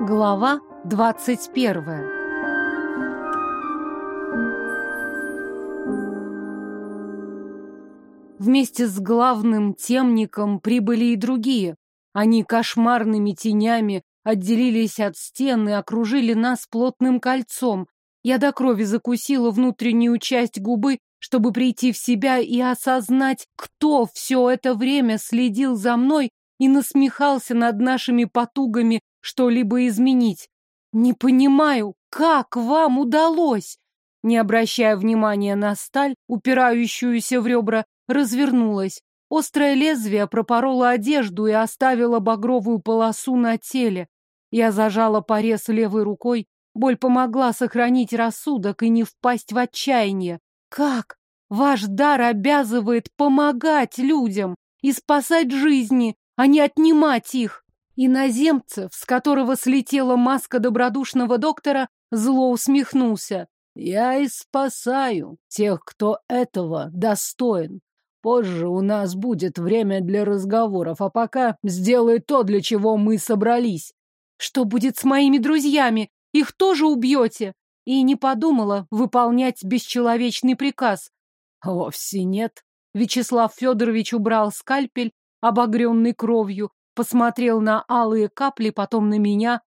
Глава двадцать первая Вместе с главным темником прибыли и другие. Они кошмарными тенями отделились от стены окружили нас плотным кольцом. Я до крови закусила внутреннюю часть губы, чтобы прийти в себя и осознать, кто все это время следил за мной и насмехался над нашими потугами что-либо изменить. Не понимаю, как вам удалось? Не обращая внимания на сталь, упирающуюся в ребра, развернулась. Острое лезвие пропороло одежду и оставило багровую полосу на теле. Я зажала порез левой рукой. Боль помогла сохранить рассудок и не впасть в отчаяние. Как? Ваш дар обязывает помогать людям и спасать жизни, а не отнимать их. Иноземцев, с которого слетела маска добродушного доктора, зло усмехнулся. Я и спасаю тех, кто этого достоин. Позже у нас будет время для разговоров, а пока сделай то, для чего мы собрались. Что будет с моими друзьями? Их тоже убьете? И не подумала выполнять бесчеловечный приказ. Вовсе нет. Вячеслав Федорович убрал скальпель, обогренный кровью, посмотрел на алые капли, потом на меня.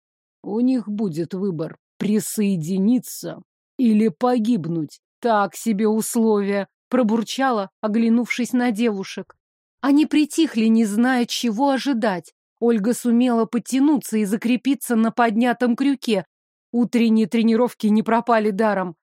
У них будет выбор — присоединиться или погибнуть. Так себе условия, пробурчала, оглянувшись на девушек. Они притихли, не зная, чего ожидать. Ольга сумела подтянуться и закрепиться на поднятом крюке. Утренние тренировки не пропали даром.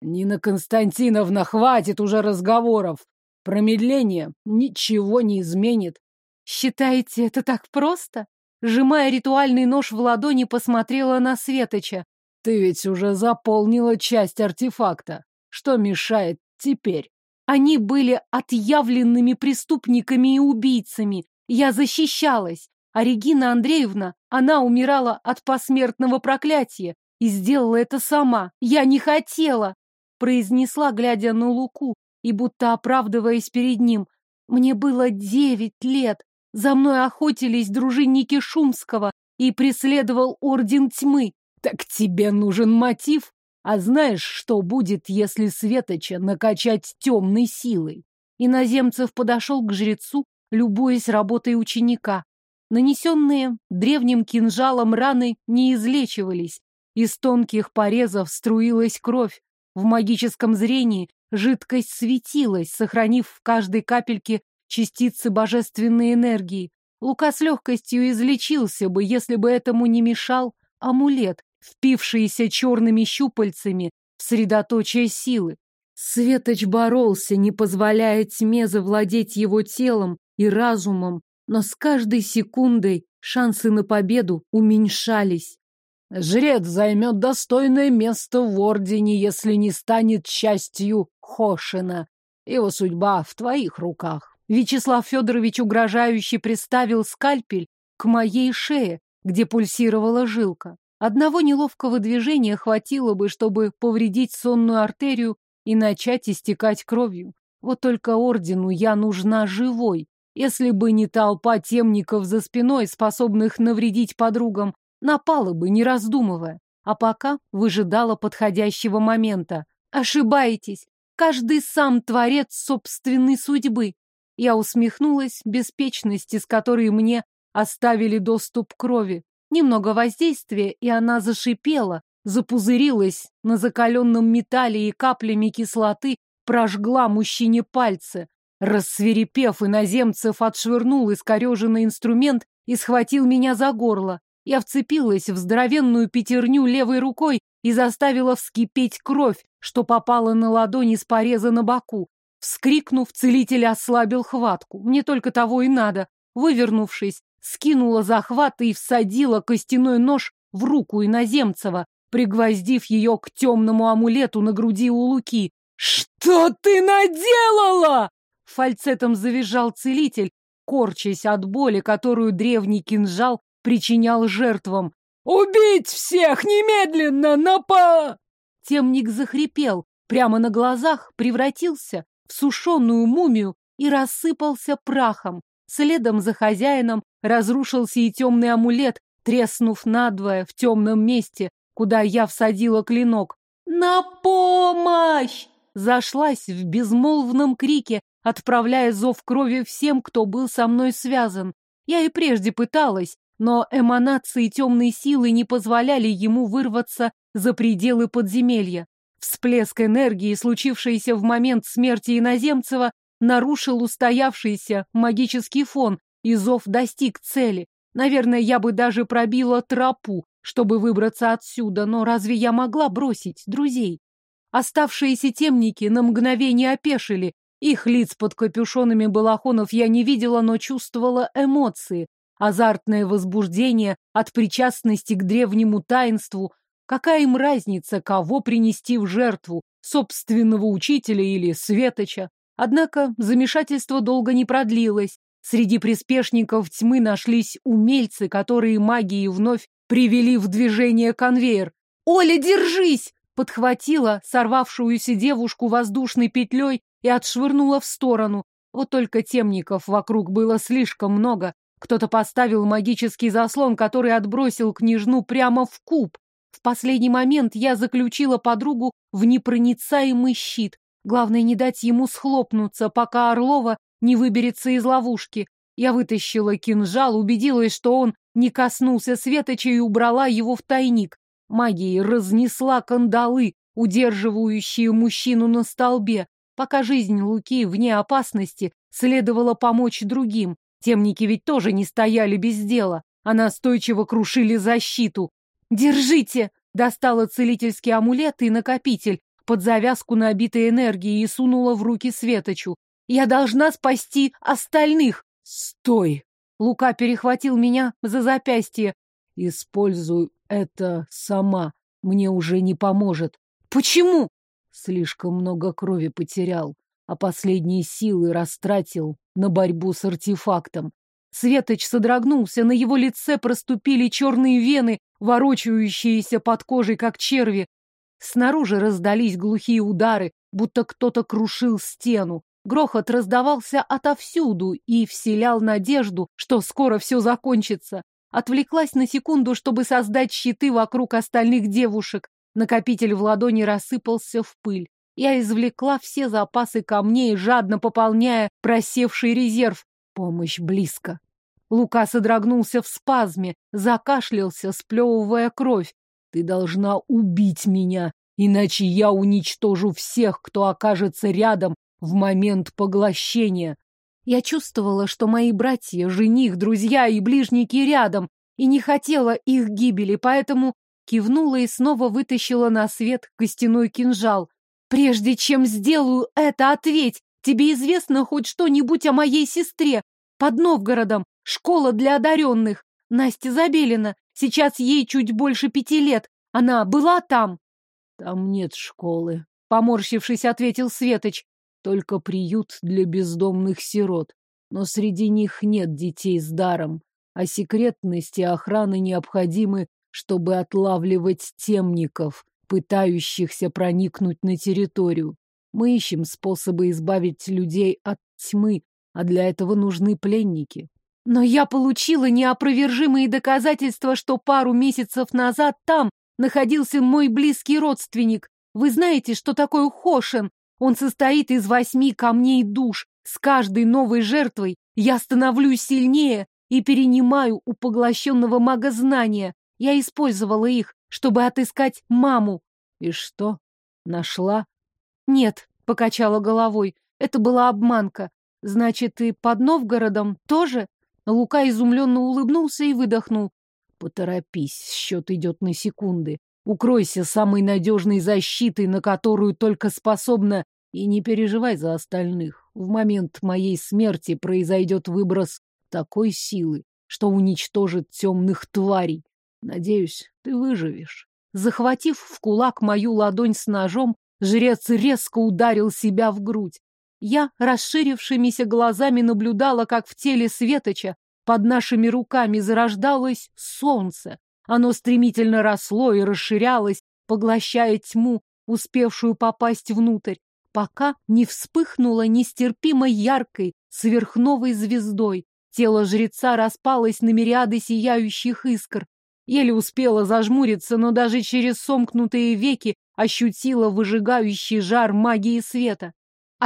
Нина Константиновна, хватит уже разговоров. Промедление ничего не изменит. «Считаете, это так просто?» Сжимая ритуальный нож в ладони, посмотрела на Светоча. «Ты ведь уже заполнила часть артефакта. Что мешает теперь?» Они были отъявленными преступниками и убийцами. Я защищалась. А Регина Андреевна, она умирала от посмертного проклятия и сделала это сама. Я не хотела, произнесла, глядя на Луку и будто оправдываясь перед ним. Мне было девять лет, за мной охотились дружинники Шумского и преследовал Орден Тьмы. Так тебе нужен мотив? А знаешь, что будет, если Светоча накачать темной силой? Иноземцев подошел к жрецу, любуясь работой ученика. Нанесенные древним кинжалом раны не излечивались. Из тонких порезов струилась кровь. В магическом зрении жидкость светилась, сохранив в каждой капельке частицы божественной энергии. Лука с легкостью излечился бы, если бы этому не мешал амулет, впившийся черными щупальцами в средоточие силы. Светоч боролся, не позволяя тьме завладеть его телом и разумом, но с каждой секундой шансы на победу уменьшались. Жрец займет достойное место в Ордене, если не станет частью Хошина. Его судьба в твоих руках. Вячеслав Федорович угрожающе приставил скальпель к моей шее, где пульсировала жилка. Одного неловкого движения хватило бы, чтобы повредить сонную артерию и начать истекать кровью. Вот только ордену я нужна живой. Если бы не толпа темников за спиной, способных навредить подругам, напала бы, не раздумывая. А пока выжидала подходящего момента. Ошибаетесь. Каждый сам творец собственной судьбы. Я усмехнулась беспечности, с которой мне оставили доступ к крови. Немного воздействия, и она зашипела, запузырилась на закаленном металле и каплями кислоты прожгла мужчине пальцы. Рассверепев, иноземцев отшвырнул искореженный инструмент и схватил меня за горло. Я вцепилась в здоровенную пятерню левой рукой и заставила вскипеть кровь, что попала на ладони с пореза на боку. Вскрикнув, целитель ослабил хватку. Мне только того и надо. Вывернувшись, скинула захват и всадила костяной нож в руку иноземцева, пригвоздив ее к темному амулету на груди у Луки. «Что ты наделала?» Фальцетом завизжал целитель, корчась от боли, которую древний кинжал причинял жертвам. «Убить всех немедленно! Напа!» Темник захрипел, прямо на глазах превратился в сушеную мумию и рассыпался прахом. Следом за хозяином разрушился и темный амулет, треснув надвое в темном месте, куда я всадила клинок. «На помощь!» Зашлась в безмолвном крике, отправляя зов крови всем, кто был со мной связан. Я и прежде пыталась, но эманации темной силы не позволяли ему вырваться за пределы подземелья. Всплеск энергии, случившийся в момент смерти Иноземцева, нарушил устоявшийся магический фон, и зов достиг цели. Наверное, я бы даже пробила тропу, чтобы выбраться отсюда, но разве я могла бросить друзей? Оставшиеся темники на мгновение опешили. Их лиц под капюшонами балахонов я не видела, но чувствовала эмоции. Азартное возбуждение от причастности к древнему таинству. Какая им разница, кого принести в жертву, собственного учителя или светоча? Однако замешательство долго не продлилось. Среди приспешников тьмы нашлись умельцы, которые магией вновь привели в движение конвейер. «Оля, держись!» подхватила сорвавшуюся девушку воздушной петлей и отшвырнула в сторону. Вот только темников вокруг было слишком много. Кто-то поставил магический заслон, который отбросил княжну прямо в куб. Последний момент я заключила подругу в непроницаемый щит. Главное не дать ему схлопнуться, пока Орлова не выберется из ловушки. Я вытащила кинжал, убедилась, что он не коснулся светоча и убрала его в тайник. Магией разнесла кандалы, удерживающие мужчину на столбе. Пока жизнь Луки вне опасности, следовало помочь другим. Темники ведь тоже не стояли без дела, а настойчиво крушили защиту. «Держите!» — достала целительский амулет и накопитель, под завязку набитой энергии и сунула в руки Светочу. «Я должна спасти остальных!» «Стой!» Лука перехватил меня за запястье. «Используй это сама. Мне уже не поможет». «Почему?» Слишком много крови потерял, а последние силы растратил на борьбу с артефактом. Светоч содрогнулся, на его лице проступили черные вены, ворочающиеся под кожей, как черви. Снаружи раздались глухие удары, будто кто-то крушил стену. Грохот раздавался отовсюду и вселял надежду, что скоро все закончится. Отвлеклась на секунду, чтобы создать щиты вокруг остальных девушек. Накопитель в ладони рассыпался в пыль. Я извлекла все запасы камней, жадно пополняя просевший резерв. Помощь близко. Лука содрогнулся в спазме, закашлялся, сплевывая кровь. Ты должна убить меня, иначе я уничтожу всех, кто окажется рядом в момент поглощения. Я чувствовала, что мои братья, жених, друзья и ближники рядом, и не хотела их гибели, поэтому кивнула и снова вытащила на свет костяной кинжал. «Прежде чем сделаю это, ответь! Тебе известно хоть что-нибудь о моей сестре? Под Новгородом, школа для одаренных. Настя Забелина. Сейчас ей чуть больше пяти лет. Она была там?» «Там нет школы», — поморщившись, ответил Светоч. «Только приют для бездомных сирот. Но среди них нет детей с даром, а секретность и охрана необходимы, чтобы отлавливать темников, пытающихся проникнуть на территорию. Мы ищем способы избавить людей от тьмы, а для этого нужны пленники. Но я получила неопровержимые доказательства, что пару месяцев назад там находился мой близкий родственник. Вы знаете, что такое Хошен? Он состоит из восьми камней душ. С каждой новой жертвой я становлюсь сильнее и перенимаю у поглощенного мага знания. Я использовала их, чтобы отыскать маму. И что? Нашла? Нет, покачала головой. Это была обманка. Значит, и под Новгородом тоже? Лука изумленно улыбнулся и выдохнул. Поторопись, счет идет на секунды. Укройся самой надежной защитой, на которую только способна, и не переживай за остальных. В момент моей смерти произойдет выброс такой силы, что уничтожит темных тварей. Надеюсь, ты выживешь. Захватив в кулак мою ладонь с ножом, жрец резко ударил себя в грудь. Я расширившимися глазами наблюдала, как в теле Светоча под нашими руками зарождалось солнце. Оно стремительно росло и расширялось, поглощая тьму, успевшую попасть внутрь, пока не вспыхнуло нестерпимо яркой сверхновой звездой. Тело жреца распалось на мириады сияющих искр, Еле успела зажмуриться, но даже через сомкнутые веки ощутила выжигающий жар магии света.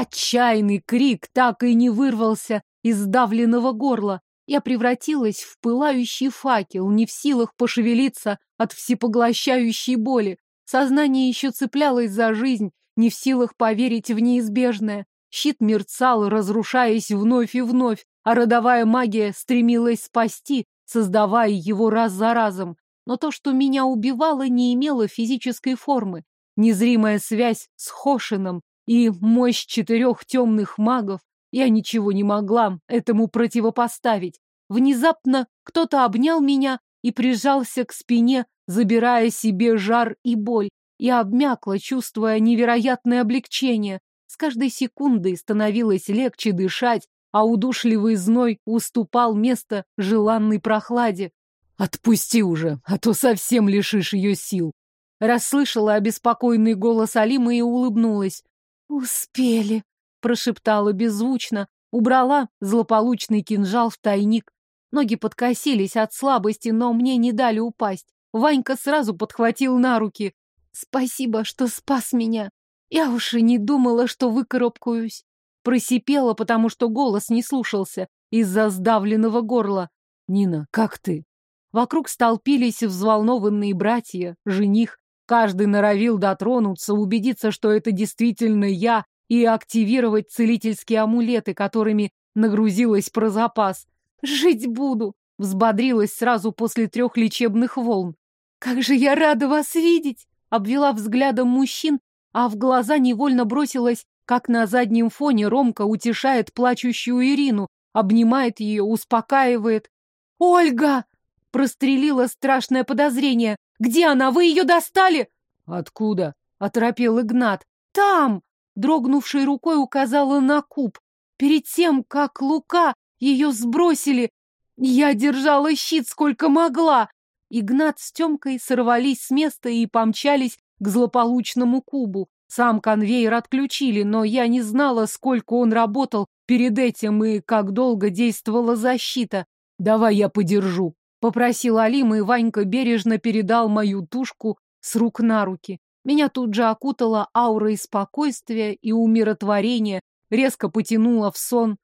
Отчаянный крик так и не вырвался из сдавленного горла. Я превратилась в пылающий факел, не в силах пошевелиться от всепоглощающей боли. Сознание еще цеплялось за жизнь, не в силах поверить в неизбежное. Щит мерцал, разрушаясь вновь и вновь, а родовая магия стремилась спасти, создавая его раз за разом. Но то, что меня убивало, не имело физической формы. Незримая связь с Хошином и мощь четырех темных магов, я ничего не могла этому противопоставить. Внезапно кто-то обнял меня и прижался к спине, забирая себе жар и боль. Я обмякла, чувствуя невероятное облегчение. С каждой секундой становилось легче дышать, а удушливый зной уступал место желанной прохладе. «Отпусти уже, а то совсем лишишь ее сил!» Расслышала обеспокоенный голос Алимы и улыбнулась. «Успели!» — прошептала беззвучно, убрала злополучный кинжал в тайник. Ноги подкосились от слабости, но мне не дали упасть. Ванька сразу подхватил на руки. «Спасибо, что спас меня. Я уж и не думала, что выкарабкаюсь. Просипела, потому что голос не слушался из-за сдавленного горла. «Нина, как ты?» Вокруг столпились взволнованные братья, жених. Каждый норовил дотронуться, убедиться, что это действительно я, и активировать целительские амулеты, которыми нагрузилась про запас. «Жить буду!» — взбодрилась сразу после трех лечебных волн. «Как же я рада вас видеть!» — обвела взглядом мужчин, а в глаза невольно бросилась как на заднем фоне Ромка утешает плачущую Ирину, обнимает ее, успокаивает. «Ольга!» — прострелило страшное подозрение. «Где она? Вы ее достали?» «Откуда?» — оторопел Игнат. «Там!» — дрогнувшей рукой указала на куб. «Перед тем, как Лука ее сбросили, я держала щит сколько могла!» Игнат с Темкой сорвались с места и помчались к злополучному кубу. Сам конвейер отключили, но я не знала, сколько он работал перед этим и как долго действовала защита. «Давай я подержу», — попросил Алим, и Ванька бережно передал мою тушку с рук на руки. Меня тут же окутала аура спокойствия и умиротворения, резко потянула в сон.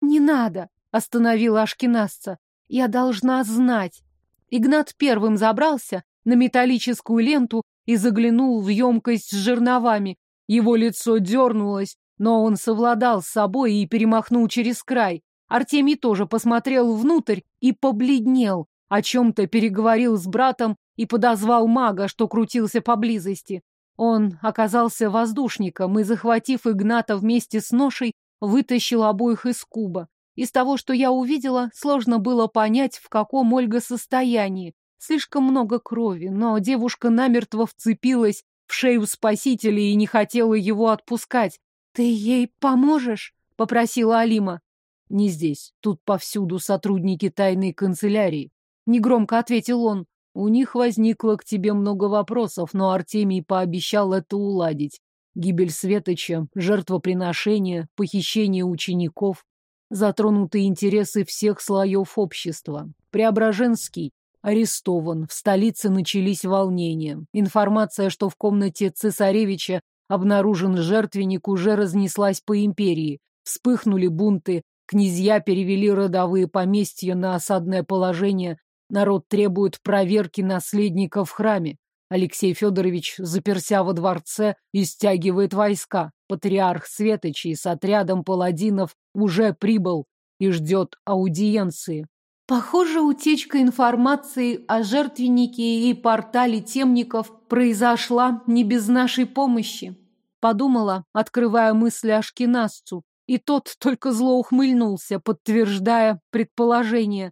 «Не надо», — остановила Ашкинасца. «Я должна знать». Игнат первым забрался на металлическую ленту и заглянул в емкость с жерновами. Его лицо дернулось, но он совладал с собой и перемахнул через край. Артемий тоже посмотрел внутрь и побледнел, о чем-то переговорил с братом и подозвал мага, что крутился поблизости. Он оказался воздушником и, захватив Игната вместе с ношей, вытащил обоих из куба. Из того, что я увидела, сложно было понять, в каком Ольга состоянии. Слишком много крови, но девушка намертво вцепилась в шею спасителя и не хотела его отпускать. «Ты ей поможешь?» — попросила Алима. «Не здесь. Тут повсюду сотрудники тайной канцелярии», — негромко ответил он. «У них возникло к тебе много вопросов, но Артемий пообещал это уладить. Гибель Светоча, жертвоприношение, похищение учеников, затронуты интересы всех слоев общества. Преображенский арестован. В столице начались волнения. Информация, что в комнате цесаревича обнаружен жертвенник, уже разнеслась по империи. Вспыхнули бунты, князья перевели родовые поместья на осадное положение. Народ требует проверки наследника в храме. Алексей Федорович, заперся во дворце, и стягивает войска. Патриарх Светочей с отрядом паладинов уже прибыл и ждет аудиенции. Похоже, утечка информации о жертвеннике и портале темников произошла не без нашей помощи. Подумала, открывая мысли Ашкинасцу, и тот только зло ухмыльнулся, подтверждая предположение.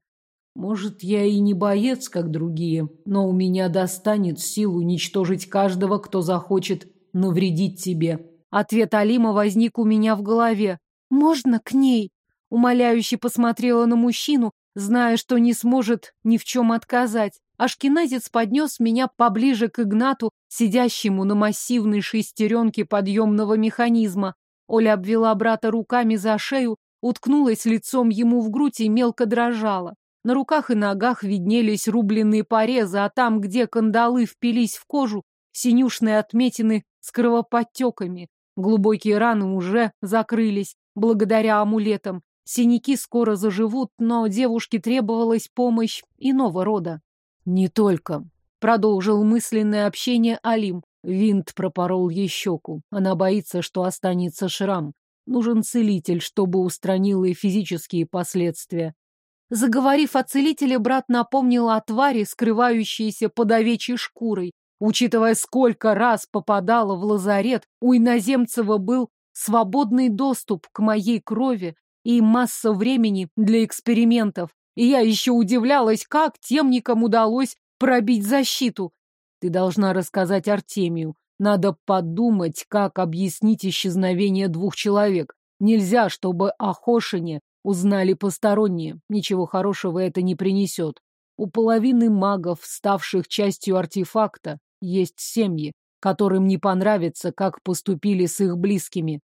Может, я и не боец, как другие, но у меня достанет сил уничтожить каждого, кто захочет навредить тебе. Ответ Алима возник у меня в голове. «Можно к ней?» Умоляюще посмотрела на мужчину, зная, что не сможет ни в чем отказать. Ашкеназец поднес меня поближе к Игнату, сидящему на массивной шестеренке подъемного механизма. Оля обвела брата руками за шею, уткнулась лицом ему в грудь и мелко дрожала. На руках и ногах виднелись рубленные порезы, а там, где кандалы впились в кожу, синюшные отметины с кровоподтеками. Глубокие раны уже закрылись, благодаря амулетам. Синяки скоро заживут, но девушке требовалась помощь иного рода. «Не только», — продолжил мысленное общение Алим. Винт пропорол ей щеку. Она боится, что останется шрам. Нужен целитель, чтобы устранил и физические последствия. Заговорив о целителе, брат напомнил о твари, скрывающейся под овечьей шкурой. Учитывая, сколько раз попадала в лазарет, у иноземцева был свободный доступ к моей крови и масса времени для экспериментов. И я еще удивлялась, как темникам удалось пробить защиту. Ты должна рассказать Артемию. Надо подумать, как объяснить исчезновение двух человек. Нельзя, чтобы о Хошине узнали посторонние. Ничего хорошего это не принесет. У половины магов, ставших частью артефакта, есть семьи, которым не понравится, как поступили с их близкими.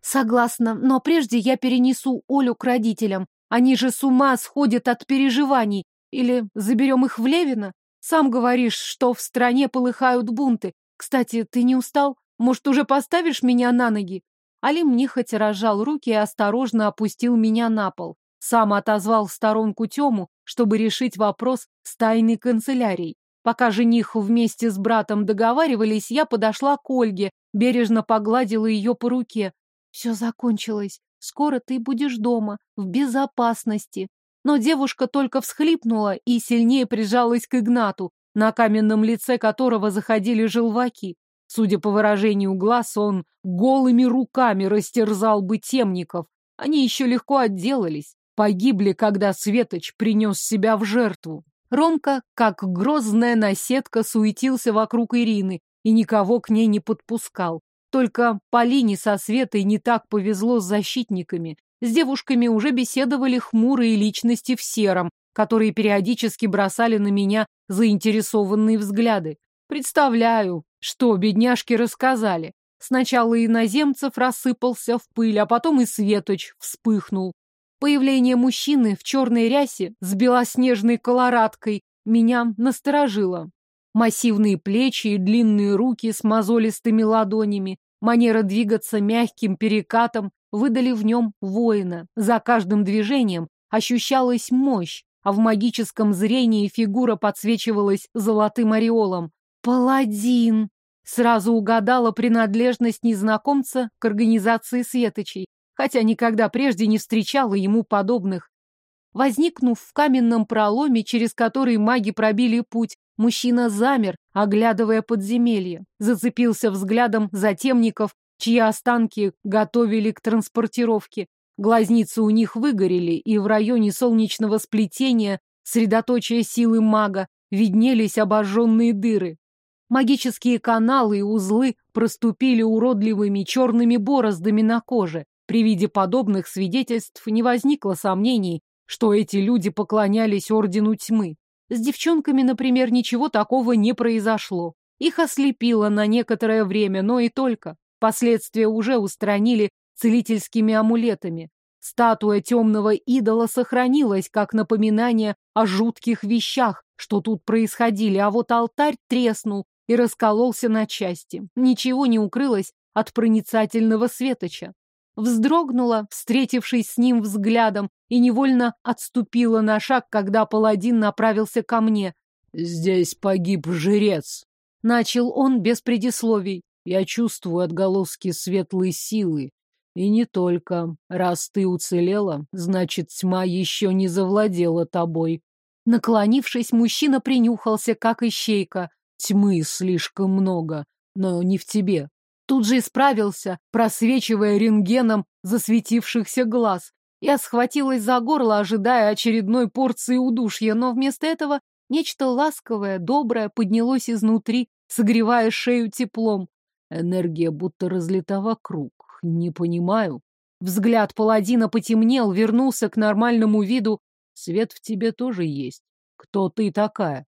Согласна, но прежде я перенесу Олю к родителям. Они же с ума сходят от переживаний. Или заберем их в Левина? Сам говоришь, что в стране полыхают бунты. Кстати, ты не устал? Может, уже поставишь меня на ноги? Алим нехотя разжал руки и осторожно опустил меня на пол. Сам отозвал в сторонку Тему, чтобы решить вопрос с тайной канцелярией. Пока жених вместе с братом договаривались, я подошла к Ольге, бережно погладила ее по руке. Все закончилось. Скоро ты будешь дома, в безопасности. Но девушка только всхлипнула и сильнее прижалась к Игнату, на каменном лице которого заходили желваки. Судя по выражению глаз, он голыми руками растерзал бы темников. Они еще легко отделались. Погибли, когда Светоч принес себя в жертву. Ромка, как грозная наседка, суетился вокруг Ирины и никого к ней не подпускал. Только Полине со Светой не так повезло с защитниками. С девушками уже беседовали хмурые личности в сером, которые периодически бросали на меня заинтересованные взгляды. Представляю, что бедняжки рассказали. Сначала иноземцев рассыпался в пыль, а потом и Светоч вспыхнул. Появление мужчины в черной рясе с белоснежной колорадкой меня насторожило. Массивные плечи и длинные руки с мозолистыми ладонями, манера двигаться мягким перекатом выдали в нем воина. За каждым движением ощущалась мощь, а в магическом зрении фигура подсвечивалась золотым ореолом. «Паладин!» Сразу угадала принадлежность незнакомца к организации светочей, хотя никогда прежде не встречала ему подобных. Возникнув в каменном проломе, через который маги пробили путь, мужчина замер, оглядывая подземелье. Зацепился взглядом за темников, чьи останки готовили к транспортировке. Глазницы у них выгорели, и в районе солнечного сплетения, средоточия силы мага, виднелись обожженные дыры. Магические каналы и узлы проступили уродливыми черными бороздами на коже. При виде подобных свидетельств не возникло сомнений, что эти люди поклонялись Ордену Тьмы. С девчонками, например, ничего такого не произошло. Их ослепило на некоторое время, но и только. Последствия уже устранили целительскими амулетами. Статуя темного идола сохранилась как напоминание о жутких вещах, что тут происходили, а вот алтарь треснул и раскололся на части. Ничего не укрылось от проницательного светоча вздрогнула, встретившись с ним взглядом, и невольно отступила на шаг, когда паладин направился ко мне. «Здесь погиб жрец», — начал он без предисловий. «Я чувствую отголоски светлой силы. И не только. Раз ты уцелела, значит, тьма еще не завладела тобой». Наклонившись, мужчина принюхался, как ищейка. «Тьмы слишком много, но не в тебе. Тут же исправился, просвечивая рентгеном засветившихся глаз. Я схватилась за горло, ожидая очередной порции удушья, но вместо этого нечто ласковое, доброе поднялось изнутри, согревая шею теплом. Энергия будто разлита вокруг. Не понимаю. Взгляд паладина потемнел, вернулся к нормальному виду. Свет в тебе тоже есть. Кто ты такая?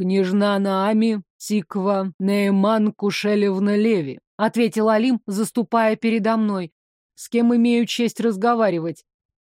Княжна Наами Тиква Нейман Кушелевна Леви ответил Алим, заступая передо мной. С кем имею честь разговаривать?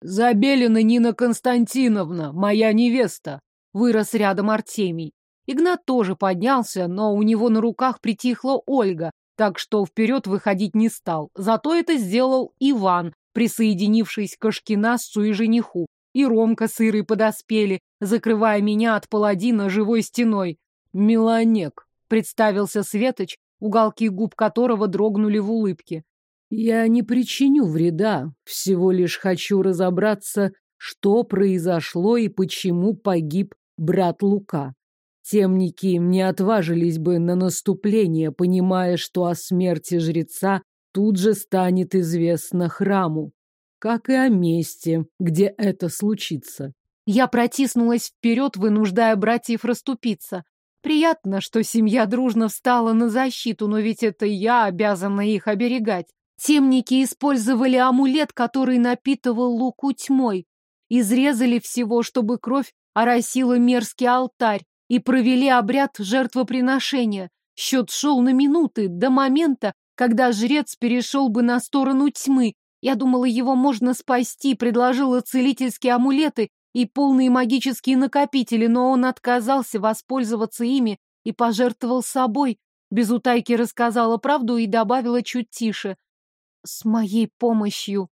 Забелина Нина Константиновна, моя невеста. Вырос рядом Артемий. Игнат тоже поднялся, но у него на руках притихла Ольга, так что вперед выходить не стал. Зато это сделал Иван, присоединившись к Ашкенасцу и жениху. И Ромка с Ирой подоспели, закрывая меня от паладина живой стеной. «Меланек», — представился Светоч, уголки губ которого дрогнули в улыбке. «Я не причиню вреда, всего лишь хочу разобраться, что произошло и почему погиб брат Лука. Темники не отважились бы на наступление, понимая, что о смерти жреца тут же станет известно храму, как и о месте, где это случится. Я протиснулась вперед, вынуждая братьев расступиться. Приятно, что семья дружно встала на защиту, но ведь это я обязана их оберегать. Темники использовали амулет, который напитывал луку тьмой. Изрезали всего, чтобы кровь оросила мерзкий алтарь, и провели обряд жертвоприношения. Счет шел на минуты, до момента, когда жрец перешел бы на сторону тьмы. Я думала, его можно спасти, предложила целительские амулеты и полные магические накопители, но он отказался воспользоваться ими и пожертвовал собой. Без утайки рассказала правду и добавила чуть тише. С моей помощью.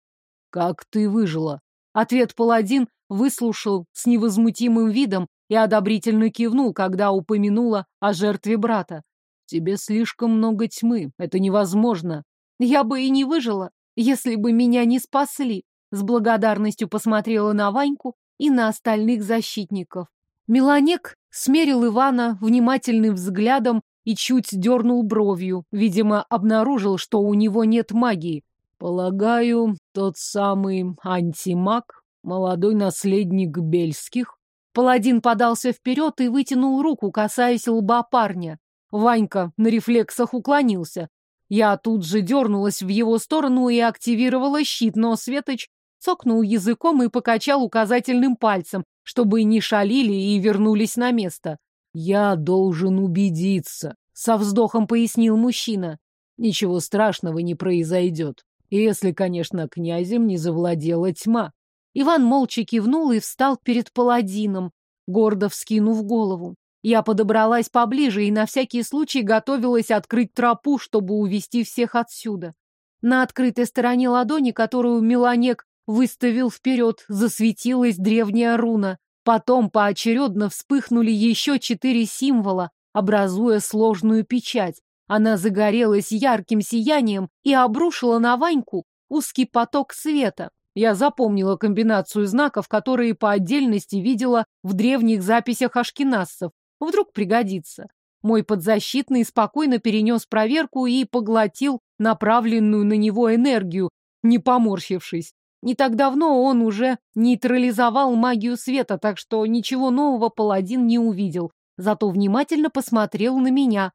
Как ты выжила? Ответ паладин выслушал с невозмутимым видом и одобрительно кивнул, когда упомянула о жертве брата. Тебе слишком много тьмы, это невозможно. Я бы и не выжила, если бы меня не спасли. С благодарностью посмотрела на Ваньку и на остальных защитников. Меланек смерил Ивана внимательным взглядом и чуть дернул бровью. Видимо, обнаружил, что у него нет магии. Полагаю, тот самый антимаг, молодой наследник Бельских. Паладин подался вперед и вытянул руку, касаясь лба парня. Ванька на рефлексах уклонился. Я тут же дернулась в его сторону и активировала щит, но Светоч цокнул языком и покачал указательным пальцем, чтобы не шалили и вернулись на место. «Я должен убедиться», — со вздохом пояснил мужчина. «Ничего страшного не произойдет, если, конечно, князем не завладела тьма». Иван молча кивнул и встал перед паладином, гордо вскинув голову. Я подобралась поближе и на всякий случай готовилась открыть тропу, чтобы увести всех отсюда. На открытой стороне ладони, которую Меланек выставил вперед, засветилась древняя руна. Потом поочередно вспыхнули еще четыре символа, образуя сложную печать. Она загорелась ярким сиянием и обрушила на Ваньку узкий поток света. Я запомнила комбинацию знаков, которые по отдельности видела в древних записях ашкеназцев. Вдруг пригодится. Мой подзащитный спокойно перенес проверку и поглотил направленную на него энергию, не поморщившись. Не так давно он уже нейтрализовал магию света, так что ничего нового паладин не увидел, зато внимательно посмотрел на меня.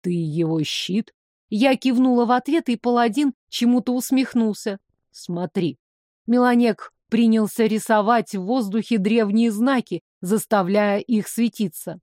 «Ты его щит?» Я кивнула в ответ, и паладин чему-то усмехнулся. «Смотри». Меланек принялся рисовать в воздухе древние знаки, заставляя их светиться.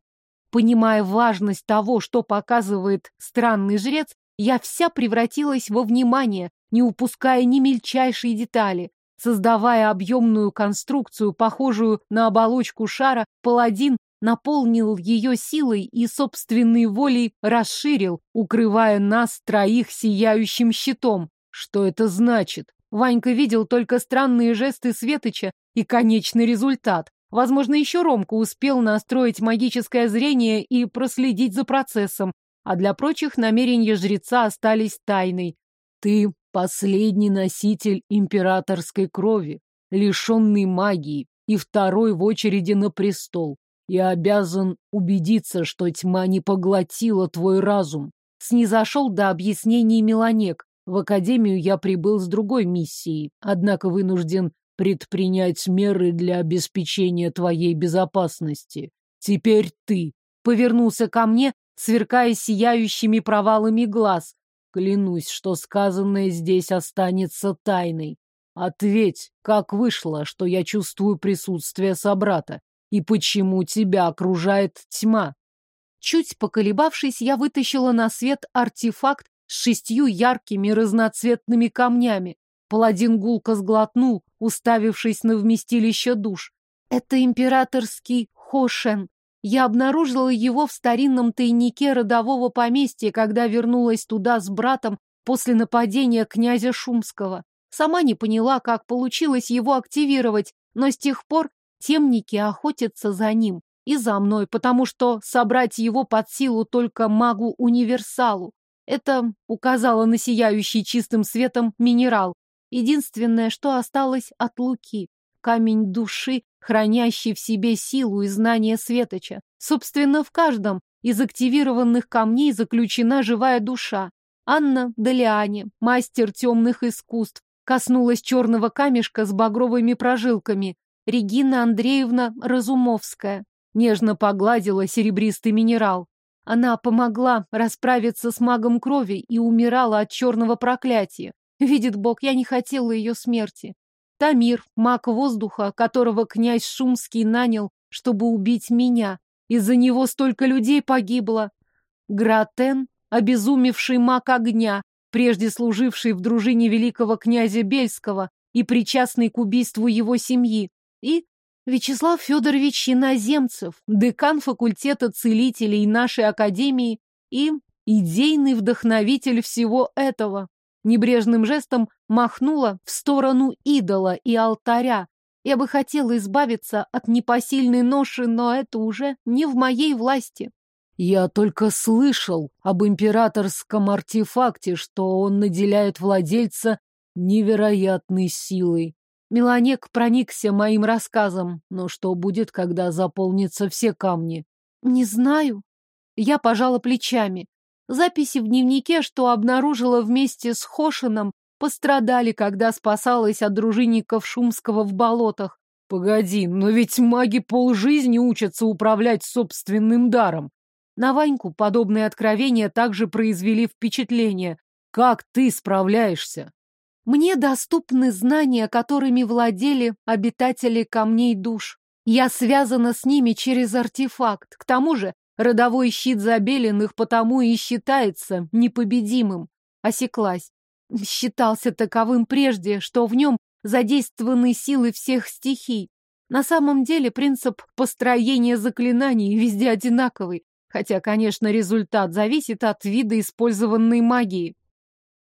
Понимая важность того, что показывает странный жрец, я вся превратилась во внимание, не упуская ни мельчайшей детали. Создавая объемную конструкцию, похожую на оболочку шара, паладин наполнил ее силой и собственной волей расширил, укрывая нас троих сияющим щитом. Что это значит? Ванька видел только странные жесты Светоча и конечный результат. Возможно, еще Ромка успел настроить магическое зрение и проследить за процессом, а для прочих намерения жреца остались тайной. Ты последний носитель императорской крови, лишенный магии и второй в очереди на престол. Я обязан убедиться, что тьма не поглотила твой разум. Снизошел до объяснений Меланек. В академию я прибыл с другой миссией, однако вынужден предпринять меры для обеспечения твоей безопасности. Теперь ты. Повернулся ко мне, сверкая сияющими провалами глаз. Клянусь, что сказанное здесь останется тайной. Ответь, как вышло, что я чувствую присутствие собрата, и почему тебя окружает тьма? Чуть поколебавшись, я вытащила на свет артефакт с шестью яркими разноцветными камнями. Паладин гулко сглотнул, уставившись на вместилище душ. Это императорский Хошен. Я обнаружила его в старинном тайнике родового поместья, когда вернулась туда с братом после нападения князя Шумского. Сама не поняла, как получилось его активировать, но с тех пор темники охотятся за ним и за мной, потому что собрать его под силу только магу-универсалу. Это указало на сияющий чистым светом минерал. Единственное, что осталось от Луки. Камень души, хранящий в себе силу и знания Светоча. Собственно, в каждом из активированных камней заключена живая душа. Анна Далиане, мастер темных искусств, коснулась черного камешка с багровыми прожилками. Регина Андреевна Разумовская нежно погладила серебристый минерал. Она помогла расправиться с магом крови и умирала от черного проклятия. Видит Бог, я не хотела ее смерти. Тамир, маг воздуха, которого князь Шумский нанял, чтобы убить меня. Из-за него столько людей погибло. Гратен, обезумевший маг огня, прежде служивший в дружине великого князя Бельского и причастный к убийству его семьи. И Вячеслав Федорович Иноземцев, декан факультета целителей нашей академии и идейный вдохновитель всего этого. Небрежным жестом махнула в сторону идола и алтаря. Я бы хотела избавиться от непосильной ноши, но это уже не в моей власти. Я только слышал об императорском артефакте, что он наделяет владельца невероятной силой. Меланек проникся моим рассказом, но что будет, когда заполнятся все камни? Не знаю. Я пожала плечами. Записи в дневнике, что обнаружила вместе с Хошином, пострадали, когда спасалась от дружинников Шумского в болотах. Погоди, но ведь маги полжизни учатся управлять собственным даром. На Ваньку подобные откровения также произвели впечатление. Как ты справляешься? Мне доступны знания, которыми владели обитатели камней душ. Я связана с ними через артефакт. К тому же Родовой щит Забелиных потому и считается непобедимым. Осеклась. Считался таковым прежде, что в нем задействованы силы всех стихий. На самом деле принцип построения заклинаний везде одинаковый, хотя, конечно, результат зависит от вида использованной магии.